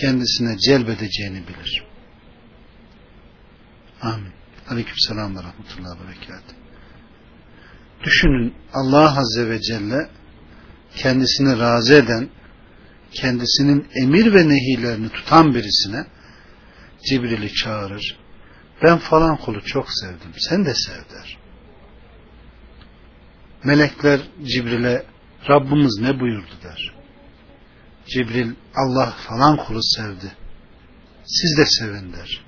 kendisine celbedeceğini bilir. Amin. Aleyküm selam ve rahmetullahi ve berekatuhu. Düşünün Allah Azze ve Celle kendisini razı eden, kendisinin emir ve nehilerini tutan birisine Cibril'i çağırır. Ben falan kulu çok sevdim. Sen de sev der. Melekler Cibril'e Rabbimiz ne buyurdu der. Cibril Allah falan kulu sevdi. Siz de sevin der.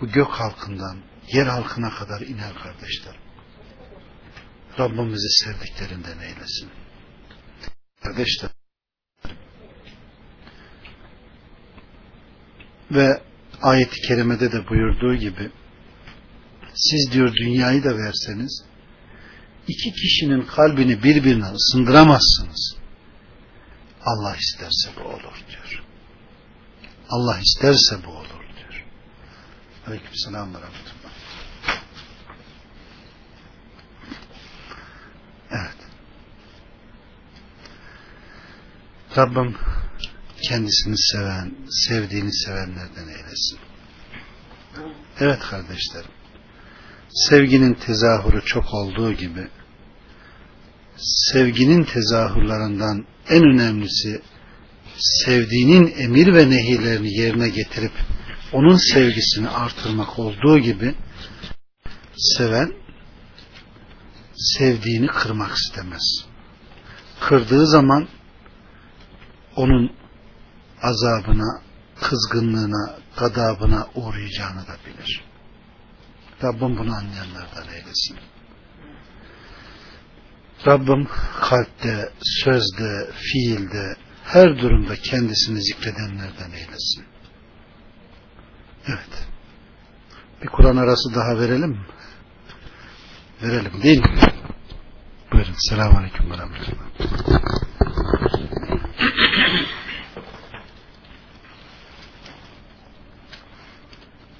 Bu gök halkından yer halkına kadar iner kardeşler. Rabbimizi sevdiklerinden eylesin. Kardeşler ve ayeti kerimede de buyurduğu gibi siz diyor dünyayı da verseniz iki kişinin kalbini birbirine ısındıramazsınız. Allah isterse bu olur diyor. Allah isterse bu olur diyor. Aleyküm selam ve rahmetullah. Evet. Rabbim kendisini seven, sevdiğini sevenlerden eylesin. Evet kardeşlerim. Sevginin tezahürü çok olduğu gibi sevginin tezahürlarından en önemlisi sevdiğinin emir ve nehirlerini yerine getirip onun sevgisini artırmak olduğu gibi seven sevdiğini kırmak istemez. Kırdığı zaman onun azabına, kızgınlığına, gadabına uğrayacağını da bilir. Rabbim bunu anlayanlardan eylesin. Rabbim kalpte, sözde, fiilde, her durumda kendisini zikredenlerden eylesin. Evet. Bir Kur'an arası daha verelim mi? Verelim değil mi? Buyurun. Selamun Aleyküm ve Rahmetullah.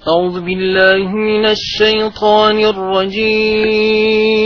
أعوذ بالله من الشيطان الرجيم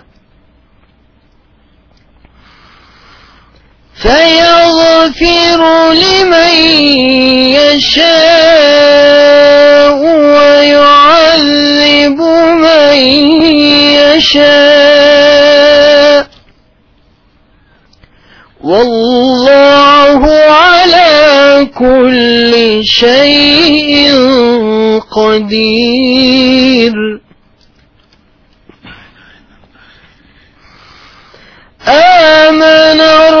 فيغفر لمن يشاء ويعذب من يشاء. والله على كل شيء قدير. آمن الرسول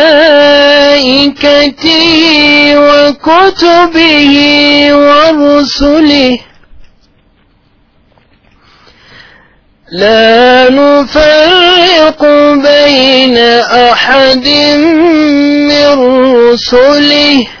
وكتبه ورسله. لا نفرق بين أحد من رسله.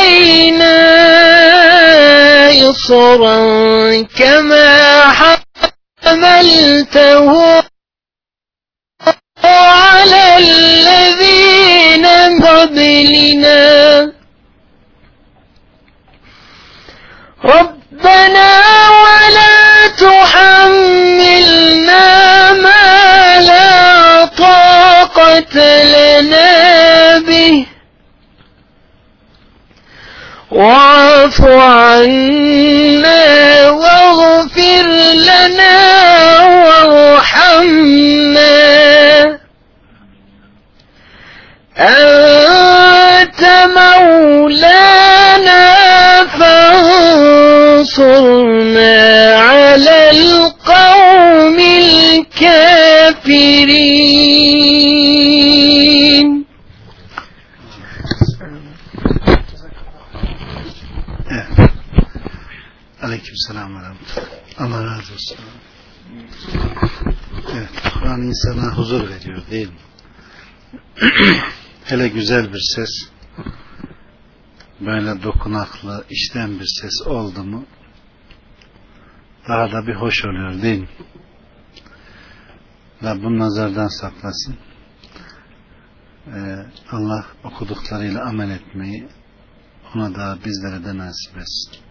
علينا إصرا كما حملته على الذين قبلنا. ربنا ولا تحملنا ما لا طاقة لنا به. واعف عنا واغفر لنا وارحمنا. أنت مولانا فانصرنا. Hele güzel bir ses böyle dokunaklı, işten bir ses oldu mu daha da bir hoş oluyor değil mi? Rabbim nazardan saklasın. Ee, Allah okuduklarıyla amel etmeyi ona da bizlere de nasip etsin.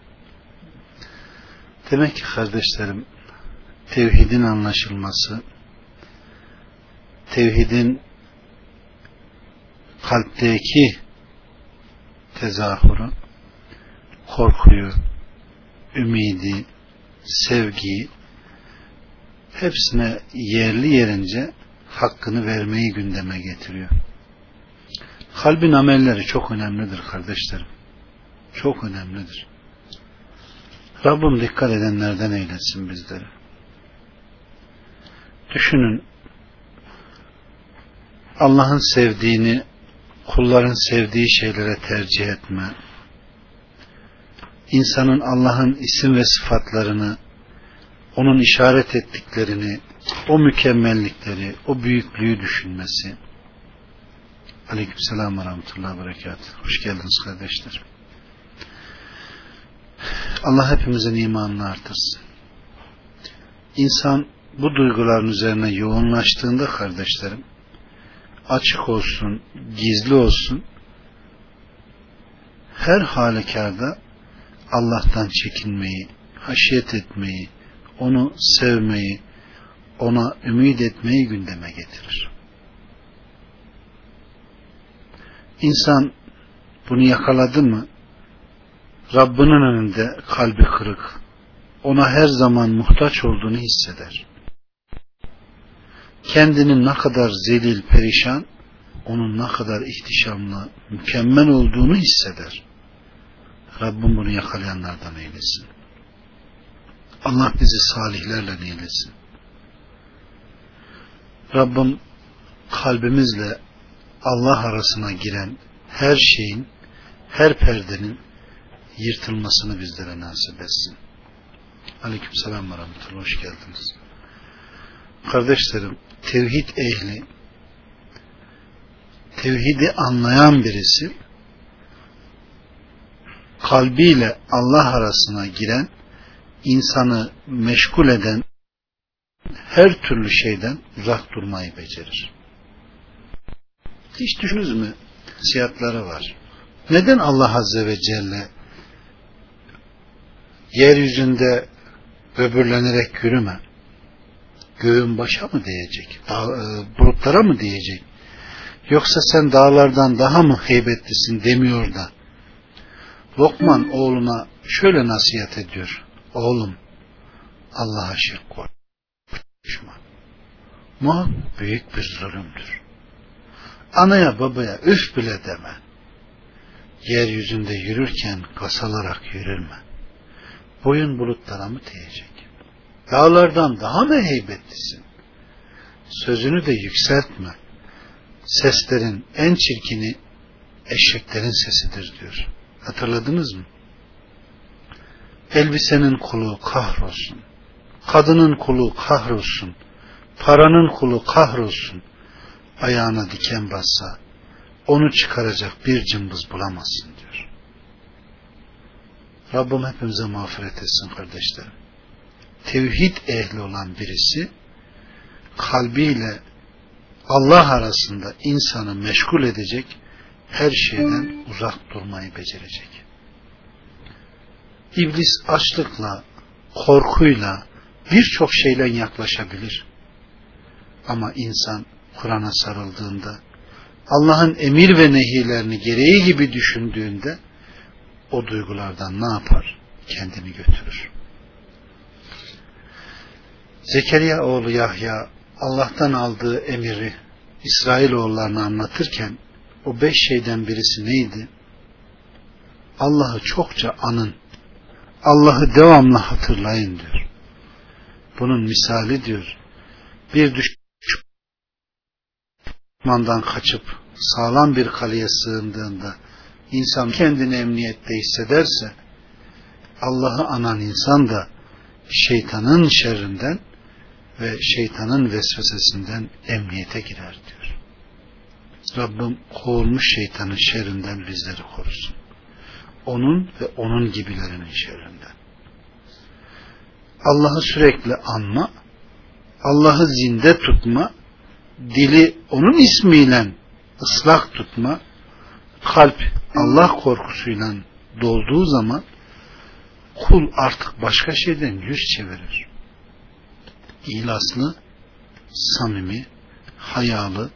Demek ki kardeşlerim tevhidin anlaşılması tevhidin kalpteki tezahürü korkuyu, ümidi, sevgiyi hepsine yerli yerince hakkını vermeyi gündeme getiriyor. Kalbin amelleri çok önemlidir kardeşlerim. Çok önemlidir. Rabbim dikkat edenlerden eylesin bizleri. Düşünün Allah'ın sevdiğini kulların sevdiği şeylere tercih etme, insanın Allah'ın isim ve sıfatlarını, onun işaret ettiklerini, o mükemmellikleri, o büyüklüğü düşünmesi. Aleykümselam ve rahmetullahi ve berekat. Hoş geldiniz kardeşler. Allah hepimizin imanını artırsın. İnsan bu duyguların üzerine yoğunlaştığında kardeşlerim, açık olsun, gizli olsun, her halükarda Allah'tan çekinmeyi, haşiyet etmeyi, onu sevmeyi, ona ümit etmeyi gündeme getirir. İnsan bunu yakaladı mı Rabbinin önünde kalbi kırık, ona her zaman muhtaç olduğunu hisseder. Kendinin ne kadar zelil, perişan, onun ne kadar ihtişamlı, mükemmel olduğunu hisseder. Rabbim bunu yakalayanlardan eylesin. Allah bizi salihlerle eylesin. Rabbim kalbimizle Allah arasına giren her şeyin, her perdenin yırtılmasını bizlere nasip etsin. Aleyküm selam ve rahmetullah. Hoş geldiniz. Kardeşlerim, tevhid ehli, tevhidi anlayan birisi, kalbiyle Allah arasına giren, insanı meşgul eden her türlü şeyden uzak durmayı becerir. Hiç düşünüz mü? Siyatları var. Neden Allah Azze ve Celle yeryüzünde böbürlenerek yürüme? Göğün başa mı diyecek? Dağ, e, bulutlara mı diyecek? Yoksa sen dağlardan daha mı heybetlisin demiyor da Lokman oğluna şöyle nasihat ediyor. Oğlum Allah'a şirk koşma. Mu büyük bir zulümdür. Anaya babaya üf bile deme. Yeryüzünde yürürken kasalarak yürürme. Boyun bulutlara mı değecek? Dağlardan daha mı heybetlisin? Sözünü de yükseltme. Seslerin en çirkini eşeklerin sesidir diyor. Hatırladınız mı? Elbisenin kulu kahrolsun. Kadının kulu kahrolsun. Paranın kulu kahrolsun. Ayağına diken bassa onu çıkaracak bir cımbız bulamazsın diyor. Rabbim hepimize mağfiret etsin kardeşlerim. Tevhid ehli olan birisi kalbiyle Allah arasında insanı meşgul edecek her şeyden uzak durmayı becerecek. İblis açlıkla, korkuyla, birçok şeyle yaklaşabilir. Ama insan Kur'an'a sarıldığında, Allah'ın emir ve nehilerini gereği gibi düşündüğünde, o duygulardan ne yapar? Kendini götürür. Zekeriya oğlu Yahya Allah'tan aldığı emiri İsrailoğullarına anlatırken o beş şeyden birisi neydi? Allah'ı çokça anın. Allah'ı devamlı hatırlayın diyor. Bunun misali diyor. Bir düşmandan kaçıp sağlam bir kaleye sığındığında insan kendini emniyette hissederse Allah'ı anan insan da şeytanın şerrinden ve şeytanın vesvesesinden emniyete girer diyor. Rabbim kovulmuş şeytanın şerrinden bizleri korusun. Onun ve onun gibilerinin şerrinden. Allah'ı sürekli anma, Allah'ı zinde tutma, dili onun ismiyle ıslak tutma, kalp Allah korkusuyla dolduğu zaman kul artık başka şeyden yüz çevirir. İhlaslı, samimi, hayalı,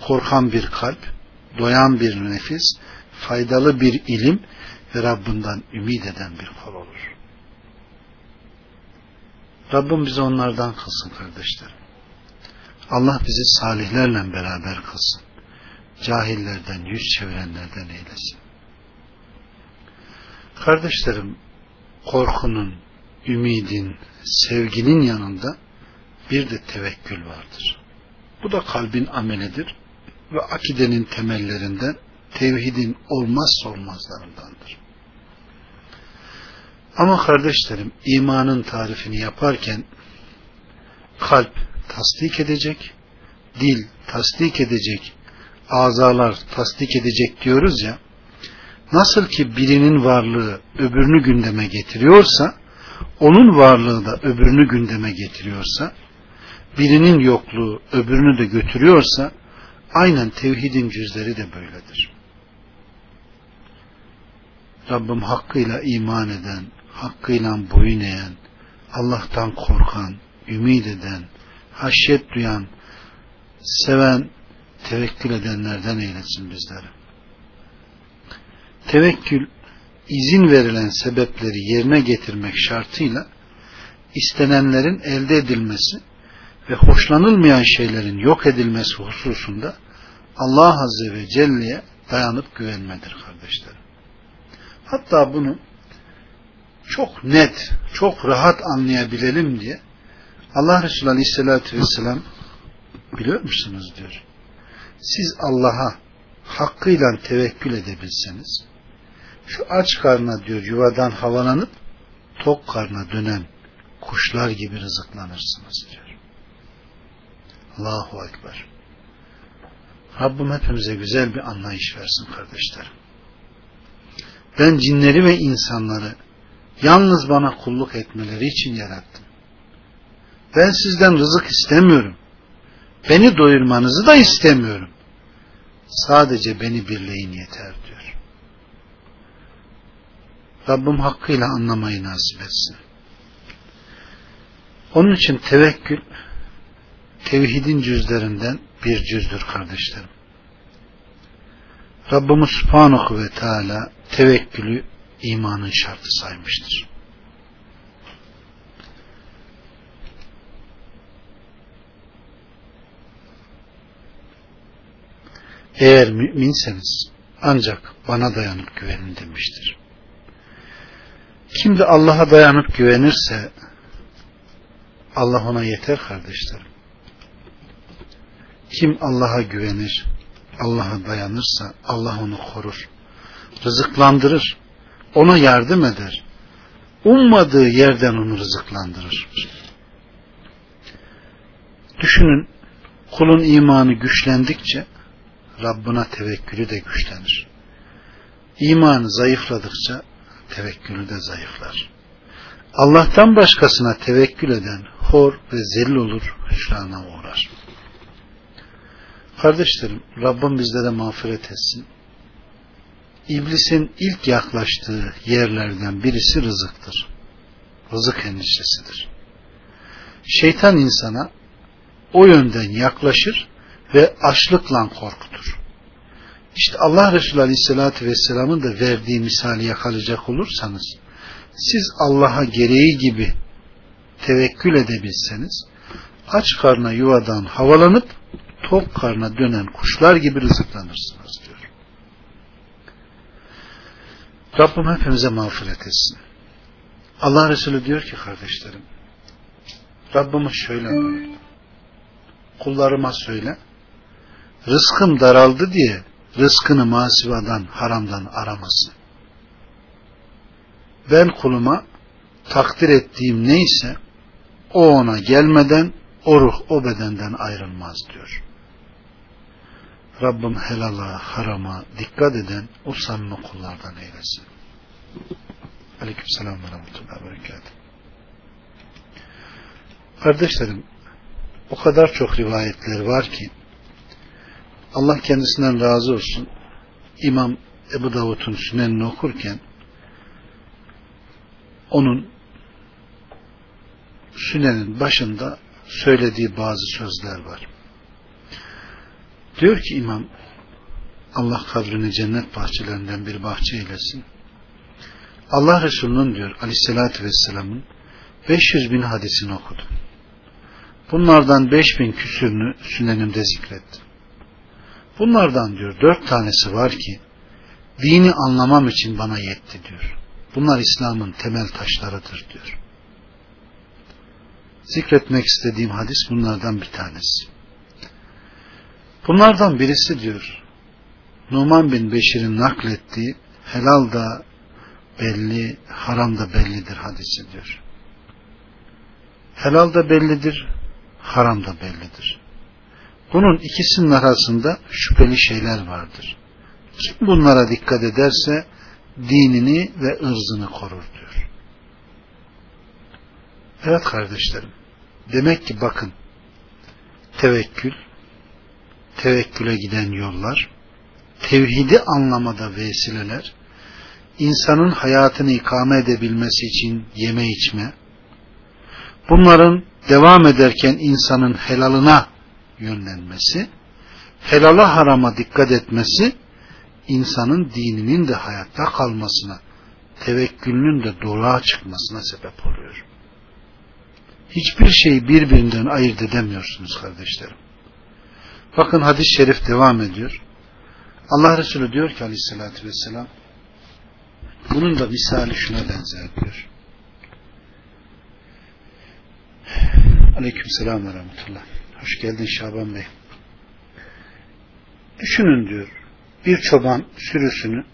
korkan bir kalp, doyan bir nefis, faydalı bir ilim ve Rabbinden ümit eden bir kul olur. Rabbim bizi onlardan kılsın kardeşlerim. Allah bizi salihlerle beraber kılsın. Cahillerden, yüz çevirenlerden eylesin. Kardeşlerim, korkunun, ümidin, sevginin yanında bir de tevekkül vardır. Bu da kalbin amelidir ve akidenin temellerinden tevhidin olmazsa olmazlarındandır. Ama kardeşlerim imanın tarifini yaparken kalp tasdik edecek, dil tasdik edecek, azalar tasdik edecek diyoruz ya, nasıl ki birinin varlığı öbürünü gündeme getiriyorsa, onun varlığı da öbürünü gündeme getiriyorsa, birinin yokluğu öbürünü de götürüyorsa, aynen tevhidin cüzleri de böyledir. Rabbim hakkıyla iman eden, hakkıyla boyun eğen, Allah'tan korkan, ümit eden, haşyet duyan, seven, tevekkül edenlerden eylesin bizleri. Tevekkül, izin verilen sebepleri yerine getirmek şartıyla istenenlerin elde edilmesi ve hoşlanılmayan şeylerin yok edilmesi hususunda Allah Azze ve Celle'ye dayanıp güvenmedir kardeşlerim. Hatta bunu çok net, çok rahat anlayabilelim diye Allah Resulü Aleyhisselatü Vesselam biliyor musunuz diyor. Siz Allah'a hakkıyla tevekkül edebilseniz şu aç karna diyor yuvadan havalanıp tok karna dönen kuşlar gibi rızıklanırsınız diyor. Allahu Ekber. Rabbim hepimize güzel bir anlayış versin kardeşlerim. Ben cinleri ve insanları yalnız bana kulluk etmeleri için yarattım. Ben sizden rızık istemiyorum. Beni doyurmanızı da istemiyorum. Sadece beni birleyin yeter diyor. Rabbim hakkıyla anlamayı nasip etsin. Onun için tevekkül tevhidin cüzlerinden bir cüzdür kardeşlerim. Rabbimiz Subhanahu ve Teala tevekkülü imanın şartı saymıştır. Eğer müminseniz ancak bana dayanıp güvenin demiştir. Kim de Allah'a dayanıp güvenirse Allah ona yeter kardeşlerim. Kim Allah'a güvenir, Allah'a dayanırsa Allah onu korur. Rızıklandırır. Ona yardım eder. Ummadığı yerden onu rızıklandırır. Düşünün kulun imanı güçlendikçe Rabbına tevekkülü de güçlenir. İmanı zayıfladıkça tevekkülü de zayıflar. Allah'tan başkasına tevekkül eden hor ve zelil olur, hüsrana uğrar. Kardeşlerim, Rabbim bizlere mağfiret etsin. İblisin ilk yaklaştığı yerlerden birisi rızıktır. Rızık endişesidir. Şeytan insana o yönden yaklaşır ve açlıkla korkutur. İşte Allah Resulü Aleyhisselatü Vesselam'ın da verdiği misali yakalayacak olursanız siz Allah'a gereği gibi tevekkül edebilseniz aç karna yuvadan havalanıp tok karna dönen kuşlar gibi rızıklanırsınız diyor. Rabbim hepimize mağfiret etsin. Allah Resulü diyor ki kardeşlerim Rabbimiz şöyle buyurdu. Kullarıma söyle rızkım daraldı diye rızkını masivadan, haramdan aramasın. Ben kuluma takdir ettiğim neyse o ona gelmeden o ruh o bedenden ayrılmaz diyor. Rabbim helala, harama dikkat eden o samimi kullardan eylesin. Aleyküm selam ve rahmetullahi ve. Kardeşlerim, o kadar çok rivayetler var ki Allah kendisinden razı olsun. İmam Ebu Davud'un sünenini okurken onun sünenin başında söylediği bazı sözler var. Diyor ki imam Allah kabrini cennet bahçelerinden bir bahçe eylesin. Allah Resulü'nün diyor aleyhissalatü vesselamın 500 bin hadisini okudum. Bunlardan 5 bin küsürünü sünenimde zikrettim. Bunlardan diyor dört tanesi var ki dini anlamam için bana yetti diyor. Bunlar İslam'ın temel taşlarıdır diyor. Zikretmek istediğim hadis bunlardan bir tanesi. Bunlardan birisi diyor Numan bin Beşir'in naklettiği helal da belli, haram da bellidir hadisi diyor. Helal da bellidir, haram da bellidir. Bunun ikisinin arasında şüpheli şeyler vardır. Kim bunlara dikkat ederse dinini ve ırzını korur diyor. Evet kardeşlerim. Demek ki bakın tevekkül, tevekküle giden yollar, tevhidi anlamada vesileler, insanın hayatını ikame edebilmesi için yeme içme, bunların devam ederken insanın helalına yönlenmesi, helala harama dikkat etmesi, insanın dininin de hayatta kalmasına, tevekkülünün de doğruğa çıkmasına sebep oluyor. Hiçbir şeyi birbirinden ayırt edemiyorsunuz kardeşlerim. Bakın hadis-i şerif devam ediyor. Allah Resulü diyor ki aleyhissalatü vesselam bunun da misali şuna benzer diyor. Aleyküm selam ve rahmetullah. Hoş geldin Şaban Bey. Düşünün diyor. Bir çoban sürüsünü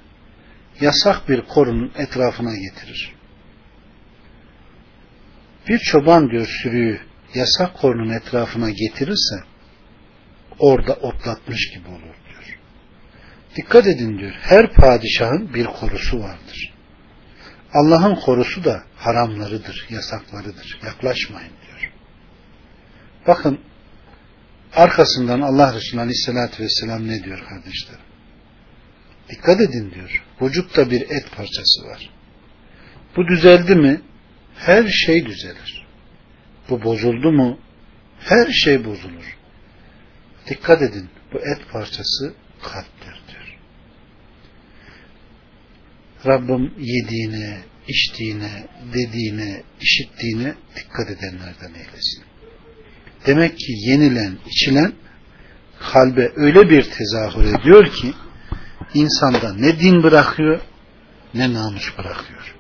yasak bir korunun etrafına getirir. Bir çoban diyor sürüyü yasak korunun etrafına getirirse orada otlatmış gibi olur diyor. Dikkat edin diyor. Her padişahın bir korusu vardır. Allah'ın korusu da haramlarıdır, yasaklarıdır. Yaklaşmayın diyor. Bakın Arkasından Allah Resulü Aleyhisselatü Vesselam ne diyor kardeşler? Dikkat edin diyor. Vücutta bir et parçası var. Bu düzeldi mi? Her şey düzelir. Bu bozuldu mu? Her şey bozulur. Dikkat edin. Bu et parçası kalptir diyor. Rabbim yediğine, içtiğine, dediğine, işittiğine dikkat edenlerden eylesin. Demek ki yenilen, içilen kalbe öyle bir tezahür ediyor ki insanda ne din bırakıyor ne namus bırakıyor.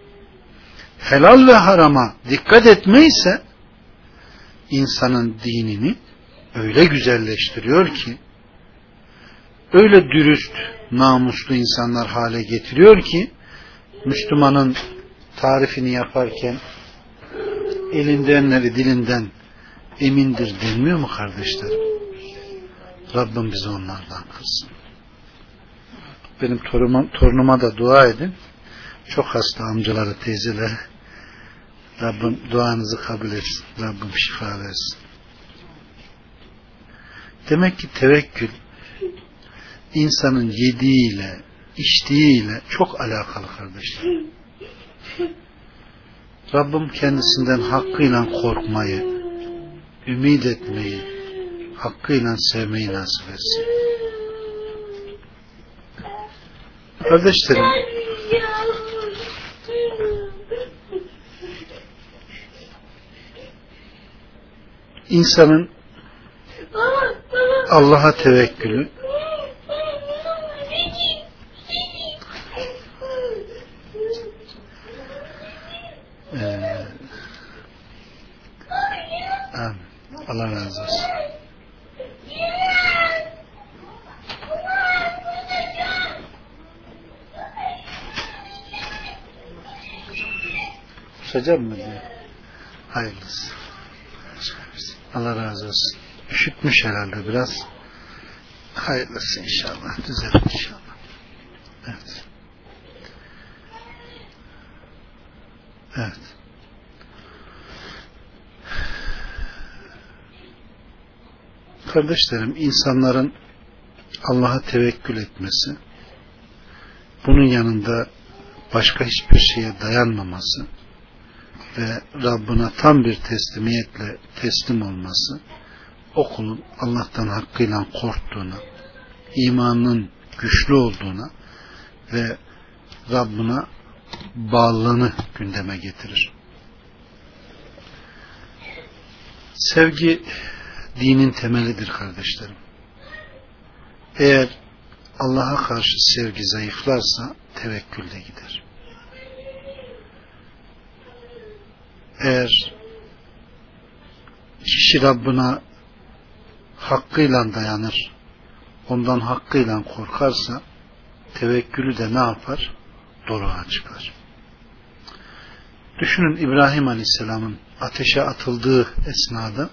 Helal ve harama dikkat etme ise insanın dinini öyle güzelleştiriyor ki öyle dürüst, namuslu insanlar hale getiriyor ki Müslümanın tarifini yaparken elindenleri dilinden emindir denmiyor mu kardeşlerim? Rabbim bizi onlardan kılsın. Benim torunuma, torunuma da dua edin. Çok hasta amcaları, teyzeleri. Rabbim duanızı kabul etsin. Rabbim şifa versin. Demek ki tevekkül insanın yediğiyle, içtiğiyle çok alakalı kardeşler. Rabbim kendisinden hakkıyla korkmayı, ümit etmeyi, hakkıyla sevmeyi nasip etsin. Kardeşlerim, insanın Allah'a tevekkülü ee. Allah razı olsun. Kusacağım mı diyor. Hayırlısı. Allah razı olsun. Üşütmüş herhalde biraz. Hayırlısı inşallah. Düzelir inşallah. Evet. Evet. Kardeşlerim, insanların Allah'a tevekkül etmesi, bunun yanında başka hiçbir şeye dayanmaması ve Rabbına tam bir teslimiyetle teslim olması, o kulun Allah'tan hakkıyla korktuğuna, imanının güçlü olduğuna ve Rabbına bağlılığını gündeme getirir. Sevgi dinin temelidir kardeşlerim. Eğer Allah'a karşı sevgi zayıflarsa tevekkül de gider. Eğer kişi Rabbına hakkıyla dayanır, ondan hakkıyla korkarsa tevekkülü de ne yapar? Doruğa çıkar. Düşünün İbrahim Aleyhisselam'ın ateşe atıldığı esnada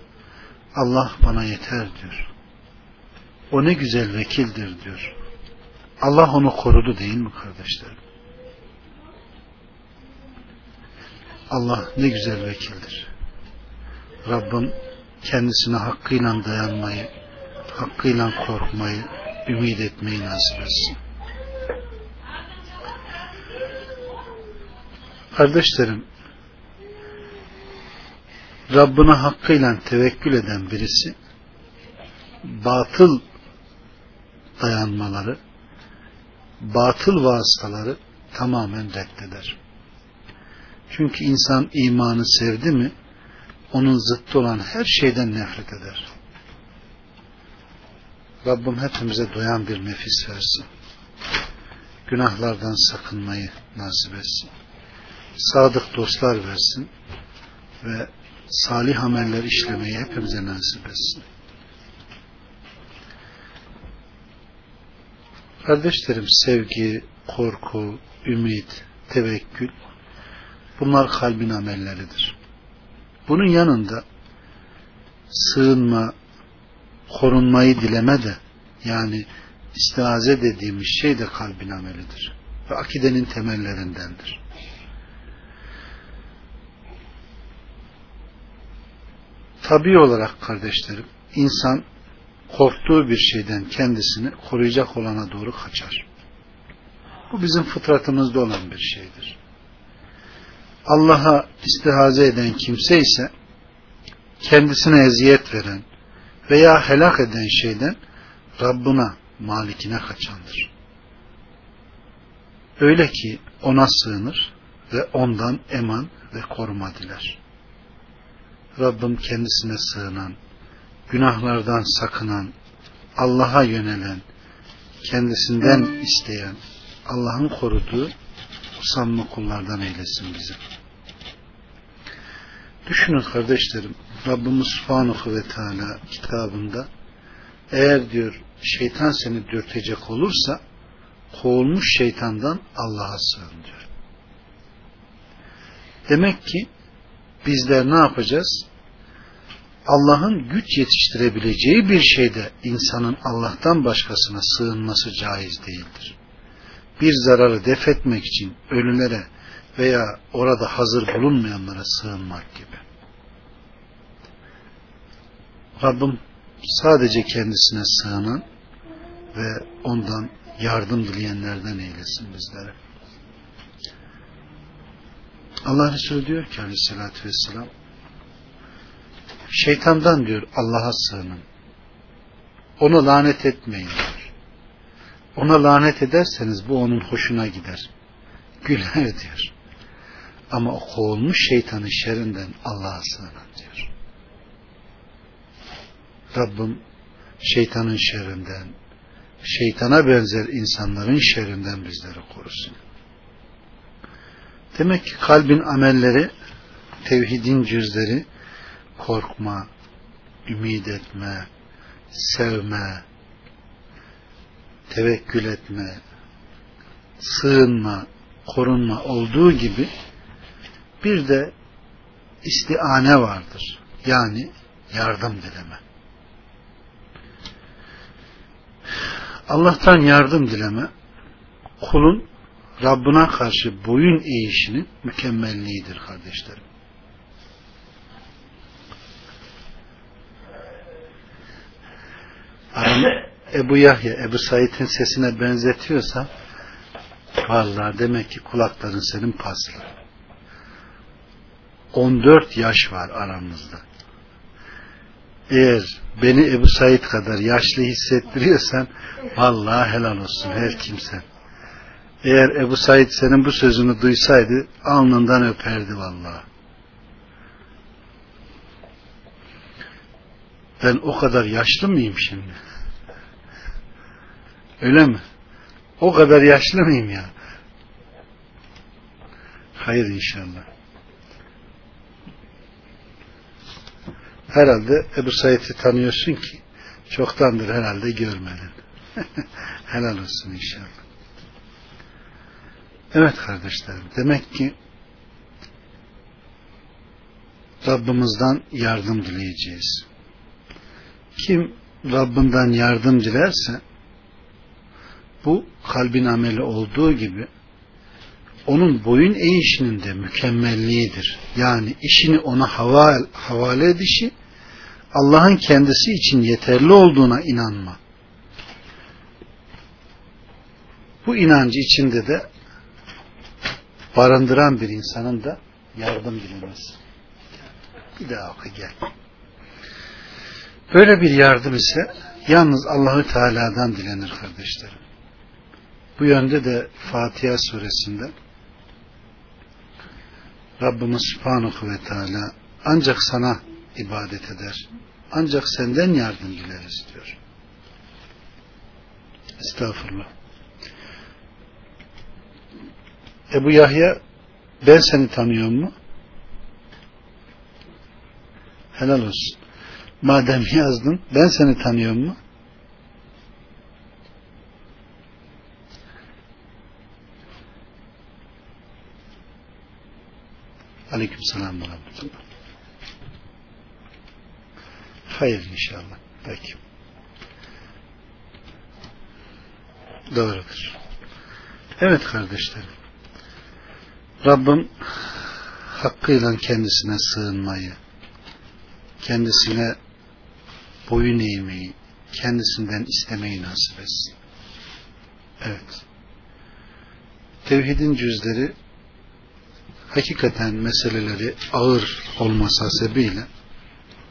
Allah bana yeter diyor. O ne güzel vekildir diyor. Allah onu korudu değil mi kardeşlerim? Allah ne güzel vekildir. Rabbim kendisine hakkıyla dayanmayı, hakkıyla korkmayı, ümit etmeyi nasip etsin. Kardeşlerim, Rabbine hakkıyla tevekkül eden birisi batıl dayanmaları, batıl vasıtaları tamamen reddeder. Çünkü insan imanı sevdi mi onun zıttı olan her şeyden nefret eder. Rabbim hepimize doyan bir nefis versin. Günahlardan sakınmayı nasip etsin. Sadık dostlar versin ve salih ameller işlemeyi hepimize nasip etsin. Kardeşlerim sevgi, korku, ümit, tevekkül bunlar kalbin amelleridir. Bunun yanında sığınma, korunmayı dileme de yani istiaze dediğimiz şey de kalbin amelidir. Ve akidenin temellerindendir. Tabi olarak kardeşlerim insan korktuğu bir şeyden kendisini koruyacak olana doğru kaçar. Bu bizim fıtratımızda olan bir şeydir. Allah'a istihaze eden kimse ise kendisine eziyet veren veya helak eden şeyden Rabbına, malikine kaçandır. Öyle ki ona sığınır ve ondan eman ve koruma diler. Rabbim kendisine sığınan, günahlardan sakınan, Allah'a yönelen, kendisinden isteyen, Allah'ın koruduğu samimi kullardan eylesin bizi. Düşünün kardeşlerim, Rabbimiz Subhanahu ve Teala kitabında eğer diyor şeytan seni dürtecek olursa kovulmuş şeytandan Allah'a sığın diyor. Demek ki bizler ne yapacağız? Allah'ın güç yetiştirebileceği bir şeyde insanın Allah'tan başkasına sığınması caiz değildir. Bir zararı def etmek için ölülere veya orada hazır bulunmayanlara sığınmak gibi. Rabbim sadece kendisine sığınan ve ondan yardım dileyenlerden eylesin bizlere. Allah Resulü diyor ki aleyhissalatü vesselam şeytandan diyor Allah'a sığının. Ona lanet etmeyin diyor. Ona lanet ederseniz bu onun hoşuna gider. Güler diyor. Ama o kovulmuş şeytanın şerrinden Allah'a sığının diyor. Rabbim şeytanın şerrinden, şeytana benzer insanların şerrinden bizleri korusun. Demek ki kalbin amelleri, tevhidin cüzleri, korkma, ümit etme, sevme, tevekkül etme, sığınma, korunma olduğu gibi bir de istiane vardır. Yani yardım dileme. Allah'tan yardım dileme kulun Rabbına karşı boyun eğişinin mükemmelliğidir kardeşlerim. Ebu Yahya, Ebu Said'in sesine benzetiyorsa vallahi demek ki kulakların senin paslı. 14 yaş var aramızda. Eğer beni Ebu Said kadar yaşlı hissettiriyorsan vallahi helal olsun her kimsen. Eğer Ebu Said senin bu sözünü duysaydı alnından öperdi vallahi. Ben o kadar yaşlı mıyım şimdi? Öyle mi? O kadar yaşlı mıyım ya? Hayır inşallah. Herhalde Ebu Said'i tanıyorsun ki çoktandır herhalde görmedin. Helal olsun inşallah. Evet kardeşlerim. Demek ki Rabbimizden yardım dileyeceğiz. Kim Rabbinden yardım dilerse bu kalbin ameli olduğu gibi onun boyun eğişinin de mükemmelliğidir. Yani işini ona haval, havale edişi Allah'ın kendisi için yeterli olduğuna inanma. Bu inancı içinde de barındıran bir insanın da yardım dilemesi. Bir daha oku gel. Böyle bir yardım ise yalnız Allahü Teala'dan dilenir kardeşlerim. Bu yönde de Fatiha suresinde Rabbimiz Subhanahu ve Teala ancak sana ibadet eder. Ancak senden yardım dileriz diyor. Estağfurullah. Ebu Yahya ben seni tanıyorum mu? Helal olsun. Madem yazdın ben seni tanıyorum mu? Aleyküm selam ve rahmetullah. Hayır inşallah. Peki. Doğrudur. Evet kardeşlerim. Rabbim hakkıyla kendisine sığınmayı, kendisine boyun eğmeyi, kendisinden istemeyi nasip etsin. Evet. Tevhidin cüzleri hakikaten meseleleri ağır olması hasebiyle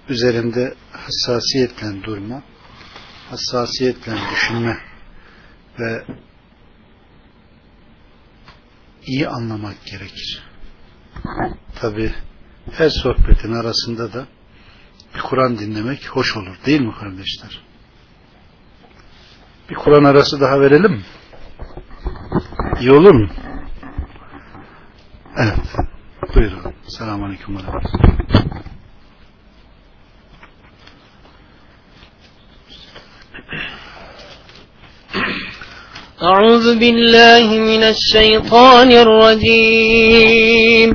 üzerinde hassasiyetle durma, hassasiyetle düşünme ve iyi anlamak gerekir. Tabi her sohbetin arasında da bir Kur'an dinlemek hoş olur değil mi kardeşler? Bir Kur'an arası daha verelim mi? İyi olur mu? Evet. Buyurun. Selamun Aleyküm ve أعوذ بالله من الشيطان الرجيم.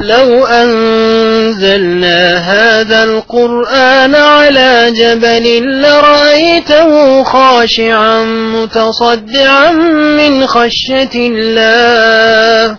لو أنزلنا هذا القرآن على جبل لرأيته خاشعا متصدعا من خشية الله.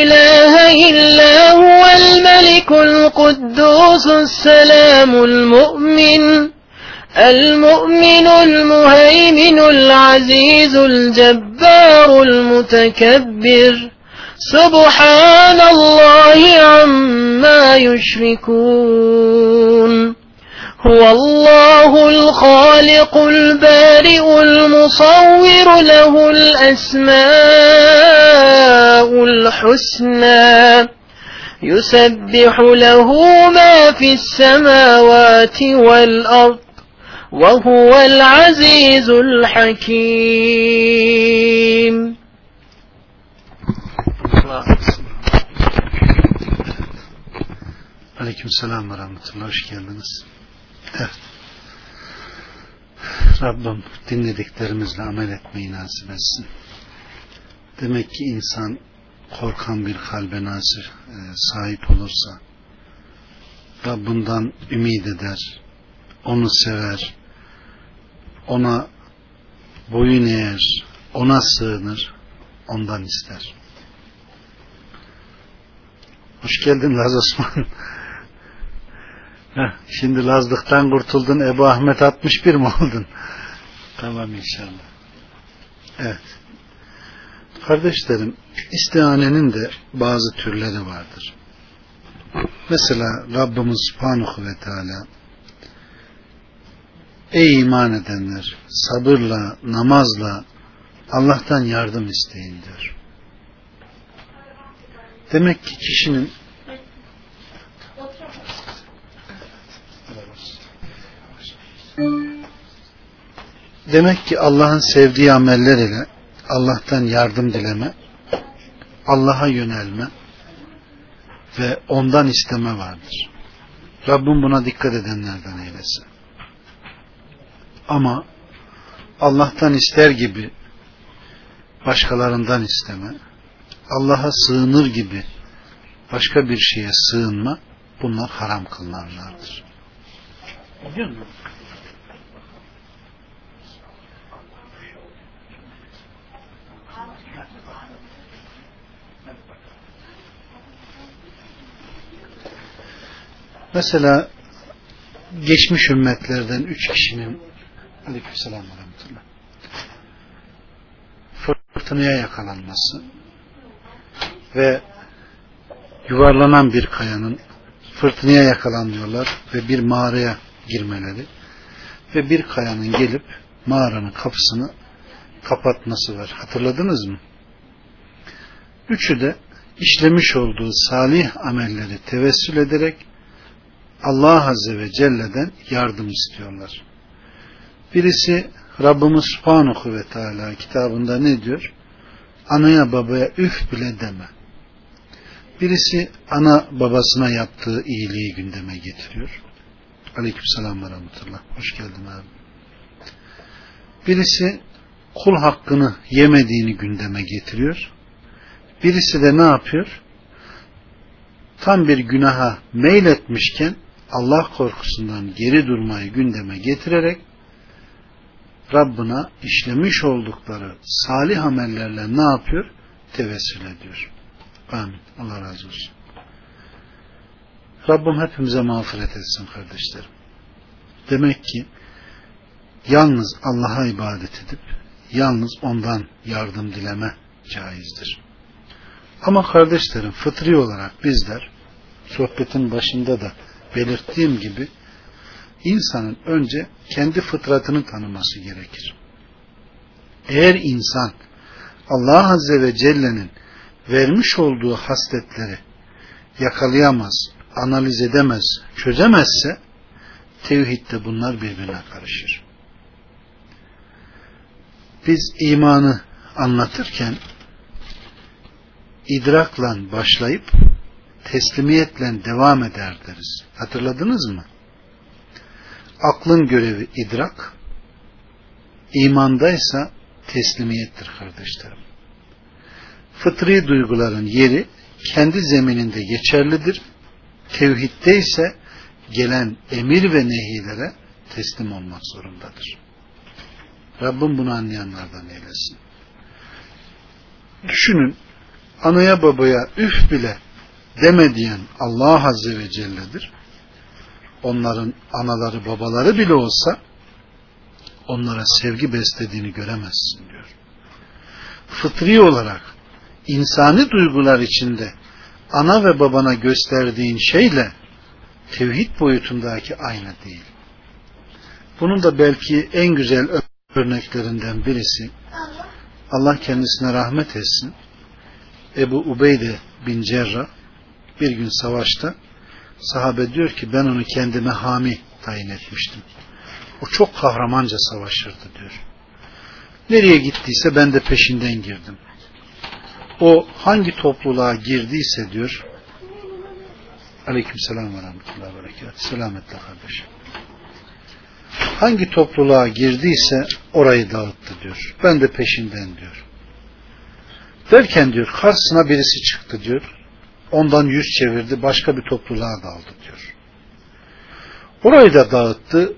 إله إلا هو الملك القدوس السلام المؤمن المؤمن المهيمن العزيز الجبار المتكبر. سبحان الله عما يشركون. هو الله الخالق البارئ المصور له الأسماء الحسنى يسبح له ما في السماوات والأرض وهو العزيز الحكيم Aleyküm selam ve rahmetullah. Hoş geldiniz. Evet. Rabbim dinlediklerimizle amel etmeyi nasip etsin. Demek ki insan korkan bir kalbe nasip e, sahip olursa Rabbinden ümit eder, onu sever, ona boyun eğer, ona sığınır, ondan ister. Hoş geldin Laz Osman. Heh, şimdi Lazlıktan kurtuldun Ebu Ahmet 61 mi oldun? tamam inşallah. Evet. Kardeşlerim, istihanenin de bazı türleri vardır. Mesela Rabbimiz Subhanahu ve Teala Ey iman edenler sabırla, namazla Allah'tan yardım isteyin diyor. Demek ki kişinin Demek ki Allah'ın sevdiği ameller ile Allah'tan yardım dileme, Allah'a yönelme ve ondan isteme vardır. Rabbim buna dikkat edenlerden eylesin. Ama Allah'tan ister gibi başkalarından isteme, Allah'a sığınır gibi başka bir şeye sığınma, bunlar haram kılınanlardır. Biliyor musun? Mesela geçmiş ümmetlerden üç kişinin aleykümselam rahmetullah fırtınaya yakalanması ve yuvarlanan bir kayanın fırtınaya yakalanıyorlar ve bir mağaraya girmeleri ve bir kayanın gelip mağaranın kapısını kapatması var. Hatırladınız mı? Üçü de işlemiş olduğu salih amelleri tevessül ederek Allah Azze ve Celle'den yardım istiyorlar. Birisi Rabbimiz Subhanahu ve Teala kitabında ne diyor? Anaya babaya üf bile deme. Birisi ana babasına yaptığı iyiliği gündeme getiriyor. Aleyküm selam ve rahmetullah. Hoş geldin abi. Birisi kul hakkını yemediğini gündeme getiriyor. Birisi de ne yapıyor? Tam bir günaha meyletmişken Allah korkusundan geri durmayı gündeme getirerek Rabbına işlemiş oldukları salih amellerle ne yapıyor? Tevessül ediyor. Amin. Allah razı olsun. Rabbim hepimize mağfiret etsin kardeşlerim. Demek ki yalnız Allah'a ibadet edip yalnız ondan yardım dileme caizdir. Ama kardeşlerim fıtri olarak bizler sohbetin başında da belirttiğim gibi insanın önce kendi fıtratını tanıması gerekir. Eğer insan Allah Azze ve Celle'nin vermiş olduğu hasletleri yakalayamaz, analiz edemez, çözemezse tevhidde bunlar birbirine karışır. Biz imanı anlatırken idrakla başlayıp teslimiyetle devam eder deriz. Hatırladınız mı? Aklın görevi idrak, imandaysa teslimiyettir kardeşlerim. Fıtri duyguların yeri kendi zemininde geçerlidir. Tevhidde ise gelen emir ve nehilere teslim olmak zorundadır. Rabbim bunu anlayanlardan eylesin. Düşünün, anaya babaya üf bile deme diyen Allah Azze ve Celle'dir. Onların anaları babaları bile olsa onlara sevgi beslediğini göremezsin diyor. Fıtri olarak insani duygular içinde ana ve babana gösterdiğin şeyle tevhid boyutundaki aynı değil. Bunun da belki en güzel örneklerinden birisi Allah kendisine rahmet etsin. Ebu Ubeyde bin Cerrah bir gün savaşta sahabe diyor ki ben onu kendime hami tayin etmiştim. O çok kahramanca savaşırdı diyor. Nereye gittiyse ben de peşinden girdim. O hangi topluluğa girdiyse diyor Aleyküm selam ve rahmetullahi ve berekat. Selametle kardeşim. Hangi topluluğa girdiyse orayı dağıttı diyor. Ben de peşinden diyor. Derken diyor karşısına birisi çıktı diyor. Ondan yüz çevirdi başka bir topluluğa daldı diyor. Orayı da dağıttı.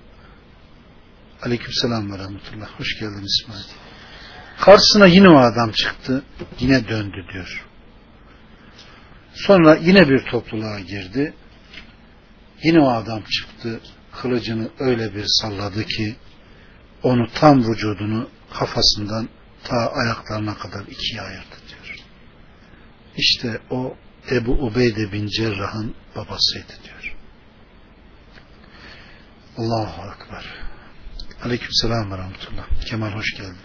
Aleykümselam ve rahmetullah. Hoş geldin İsmail. Karşısına yine o adam çıktı. Yine döndü diyor. Sonra yine bir topluluğa girdi. Yine o adam çıktı. Kılıcını öyle bir salladı ki onu tam vücudunu kafasından ta ayaklarına kadar ikiye ayırdı diyor. İşte o Ebu Ubeyde bin Cerrah'ın babasıydı diyor. Allahu Akbar. Aleyküm selam ve rahmetullah. Kemal hoş geldin.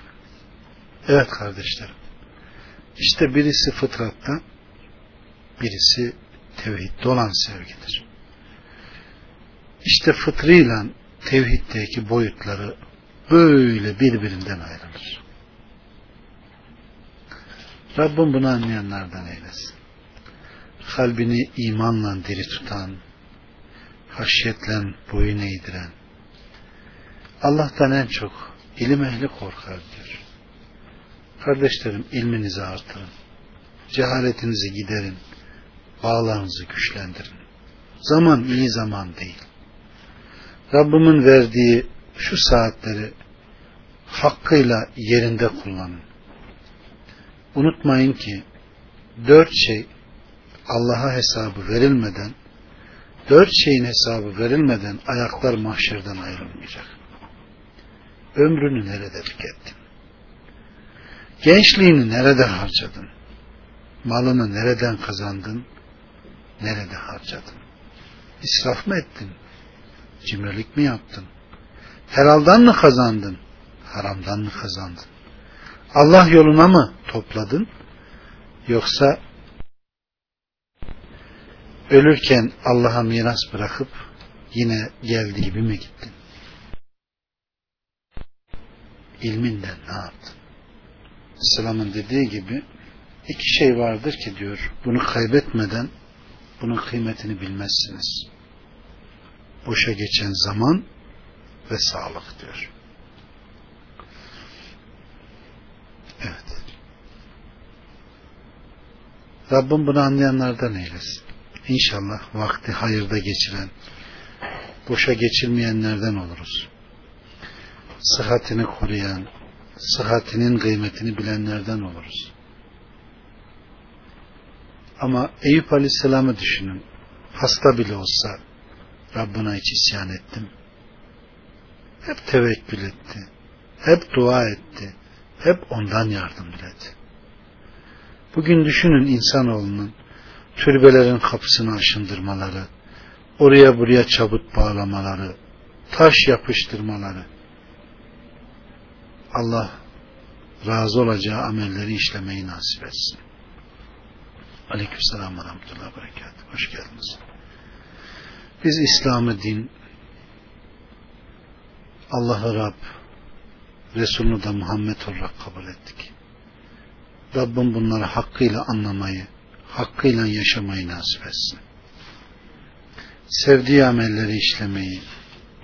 Evet kardeşlerim. İşte birisi fıtratta, birisi tevhidde olan sevgidir. İşte fıtrıyla tevhiddeki boyutları böyle birbirinden ayrılır. Rabbim bunu anlayanlardan eylesin. Kalbini imanla diri tutan, haşyetle boyun eğdiren, Allah'tan en çok ilim ehli korkar diyor. Kardeşlerim ilminizi artırın. Cehaletinizi giderin. Bağlarınızı güçlendirin. Zaman iyi zaman değil. Rabbimin verdiği şu saatleri hakkıyla yerinde kullanın. Unutmayın ki dört şey Allah'a hesabı verilmeden dört şeyin hesabı verilmeden ayaklar mahşerden ayrılmayacak. Ömrünü nerede tükettin? Gençliğini nerede harcadın? Malını nereden kazandın? Nerede harcadın? İsraf mı ettin? Cimrilik mi yaptın? Helaldan mı kazandın? Haramdan mı kazandın? Allah yoluna mı topladın? Yoksa ölürken Allah'a miras bırakıp yine geldiği gibi mi gittin? İlminden ne yaptın? Selam'ın dediği gibi iki şey vardır ki diyor bunu kaybetmeden bunun kıymetini bilmezsiniz. Boşa geçen zaman ve sağlık diyor. Evet. Rabbim bunu anlayanlardan eylesin. İnşallah vakti hayırda geçiren, boşa geçirmeyenlerden oluruz. Sıhhatini koruyan, sıhhatinin kıymetini bilenlerden oluruz. Ama Eyüp Aleyhisselam'ı düşünün. Hasta bile olsa Rabbına hiç isyan ettim. Hep tevekkül etti. Hep dua etti. Hep ondan yardım diledi. Bugün düşünün insanoğlunun türbelerin kapısını aşındırmaları, oraya buraya çabut bağlamaları, taş yapıştırmaları. Allah razı olacağı amelleri işlemeyi nasip etsin. Aleykümselam ve rahmetullahi ve berekatuhu. Hoş geldiniz. Biz İslam'ı din, Allah'ı Rab, Resulünü de Muhammed olarak kabul ettik. Rabbim bunları hakkıyla anlamayı, hakkıyla yaşamayı nasip etsin. Sevdiği amelleri işlemeyi,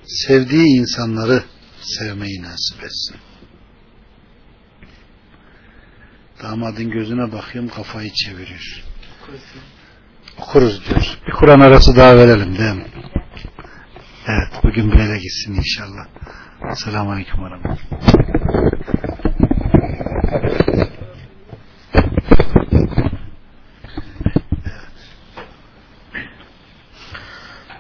sevdiği insanları sevmeyi nasip etsin. Damadın gözüne bakıyorum kafayı çeviriyor. Okuruz diyor. Bir Kur'an arası daha verelim değil mi? Evet bugün böyle gitsin inşallah. Selamun Aleyküm ve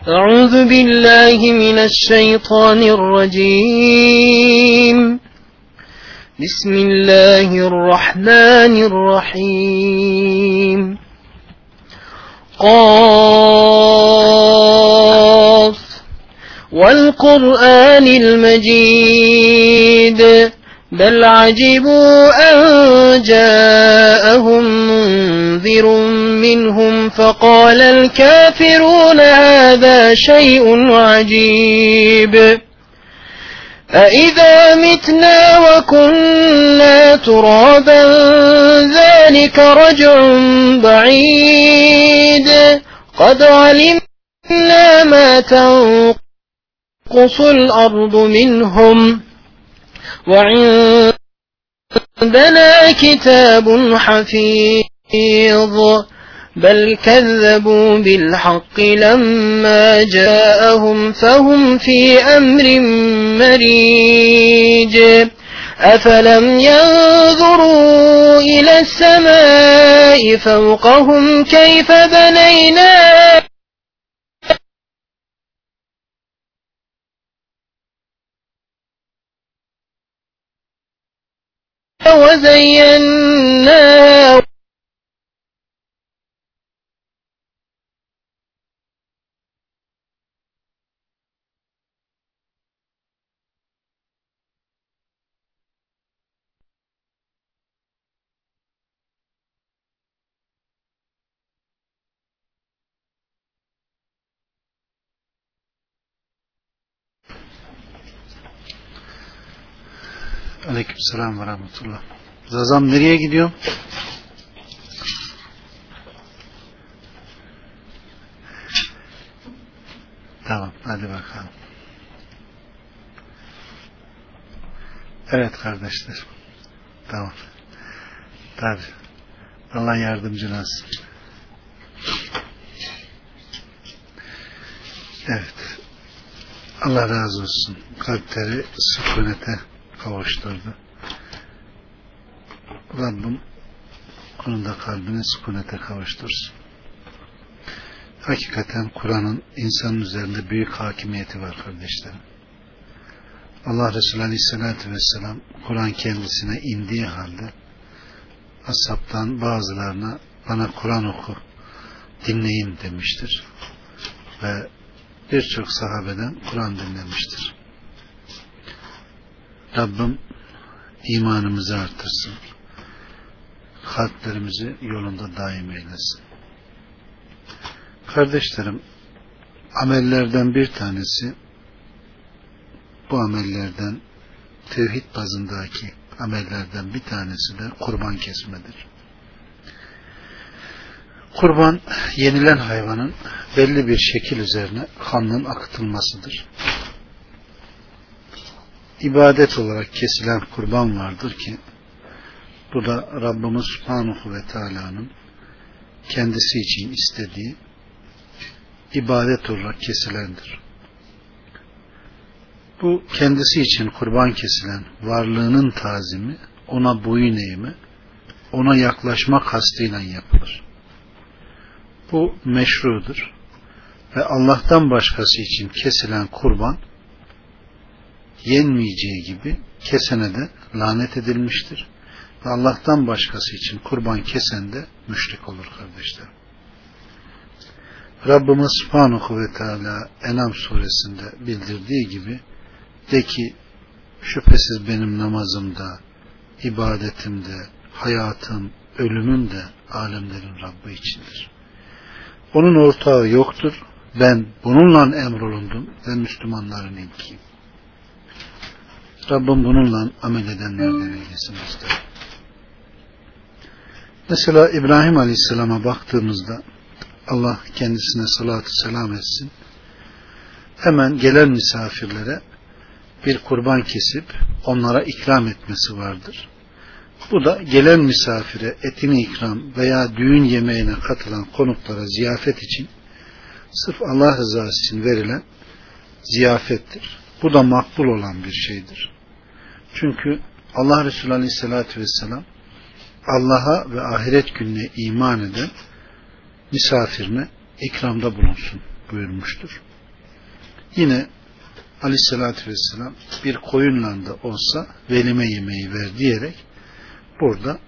أعوذ بالله من الشيطان الرجيم. بسم الله الرحمن الرحيم. قاف. والقرآن المجيد. بل عجبوا أن جاءهم منذر منهم فقال الكافرون هذا شيء عجيب أإذا متنا وكنا ترابا ذلك رجع بعيد قد علمنا ما تنقص الأرض منهم وعندنا كتاب حفيظ. بل كذبوا بالحق لما جاءهم فهم في أمر مريج. أفلم ينظروا إلى السماء فوقهم كيف بنيناها وزيناها Aleyküm selam ve rahmetullah. Zazam nereye gidiyor? Tamam hadi bakalım. Evet kardeşler. Tamam. Tabi. Allah yardımcın olsun. Evet. Allah razı olsun. Kalpleri sükunete kavuşturdu. Rabbim onun da kalbini sükunete kavuştursun. Hakikaten Kur'an'ın insanın üzerinde büyük hakimiyeti var kardeşlerim. Allah Resulü Aleyhisselatü Vesselam Kur'an kendisine indiği halde ashabtan bazılarına bana Kur'an oku dinleyin demiştir. Ve birçok sahabeden Kur'an dinlemiştir. Rabbim imanımızı artırsın. Kalplerimizi yolunda daim eylesin. Kardeşlerim, amellerden bir tanesi bu amellerden tevhid bazındaki amellerden bir tanesi de kurban kesmedir. Kurban yenilen hayvanın belli bir şekil üzerine kanın akıtılmasıdır. İbadet olarak kesilen kurban vardır ki bu da Rabbimiz Subhanahu ve Teala'nın kendisi için istediği ibadet olarak kesilendir. Bu kendisi için kurban kesilen varlığının tazimi, ona boyun eğimi, ona yaklaşma kastıyla yapılır. Bu meşrudur. Ve Allah'tan başkası için kesilen kurban yenmeyeceği gibi kesene de lanet edilmiştir. Ve Allah'tan başkası için kurban kesen de müşrik olur kardeşler. Rabbimiz Subhanahu ve Teala Enam suresinde bildirdiği gibi de ki şüphesiz benim namazımda, ibadetim de, hayatım, ölümüm de alemlerin Rabbi içindir. Onun ortağı yoktur. Ben bununla emrolundum ve Müslümanların ilkiyim. Rabbim bununla amel edenlerden eylesin bizleri. Mesela İbrahim Aleyhisselam'a baktığımızda Allah kendisine salatü selam etsin. Hemen gelen misafirlere bir kurban kesip onlara ikram etmesi vardır. Bu da gelen misafire etini ikram veya düğün yemeğine katılan konuklara ziyafet için sırf Allah rızası için verilen ziyafettir. Bu da makbul olan bir şeydir. Çünkü Allah Resulü Aleyhisselatü Vesselam Allah'a ve ahiret gününe iman eden misafirine ikramda bulunsun buyurmuştur. Yine Aleyhisselatü Vesselam bir koyunla da olsa velime yemeği ver diyerek burada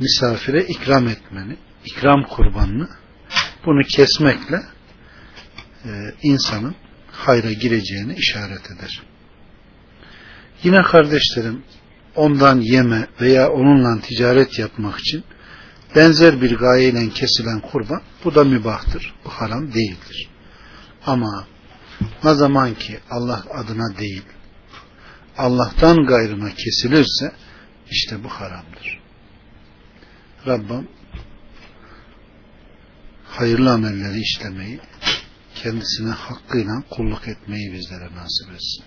misafire ikram etmeni, ikram kurbanını bunu kesmekle e, insanın hayra gireceğini işaret eder. Yine kardeşlerim ondan yeme veya onunla ticaret yapmak için benzer bir gayeyle kesilen kurban bu da mübahtır. Bu haram değildir. Ama ne zaman ki Allah adına değil Allah'tan gayrına kesilirse işte bu haramdır. Rabbim hayırlı amelleri işlemeyi kendisine hakkıyla kulluk etmeyi bizlere nasip etsin.